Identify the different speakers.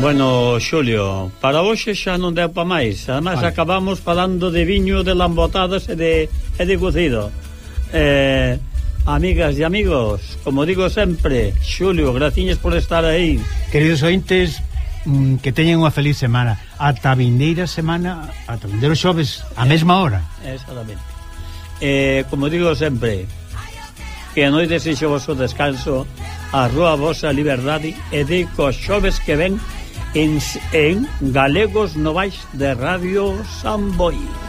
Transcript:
Speaker 1: Bueno, Xulio, para hoxe xa non deu pa máis. Además vale. acabamos falando de viño, de lambotadas e de, e de cocido. Eh, amigas e amigos, como digo sempre, Xulio, graciñas por estar aí.
Speaker 2: Queridos ointes, mm, que teñen unha feliz semana. Ata vindeira semana, ata vindeiro xoves, a eh, mesma hora.
Speaker 1: Exactamente. Eh, como digo sempre, que a noite sexo vosso descanso, a rúa vosa liberdade e de cos xoves que ven en, en Galegos Novais de Radio Samboy.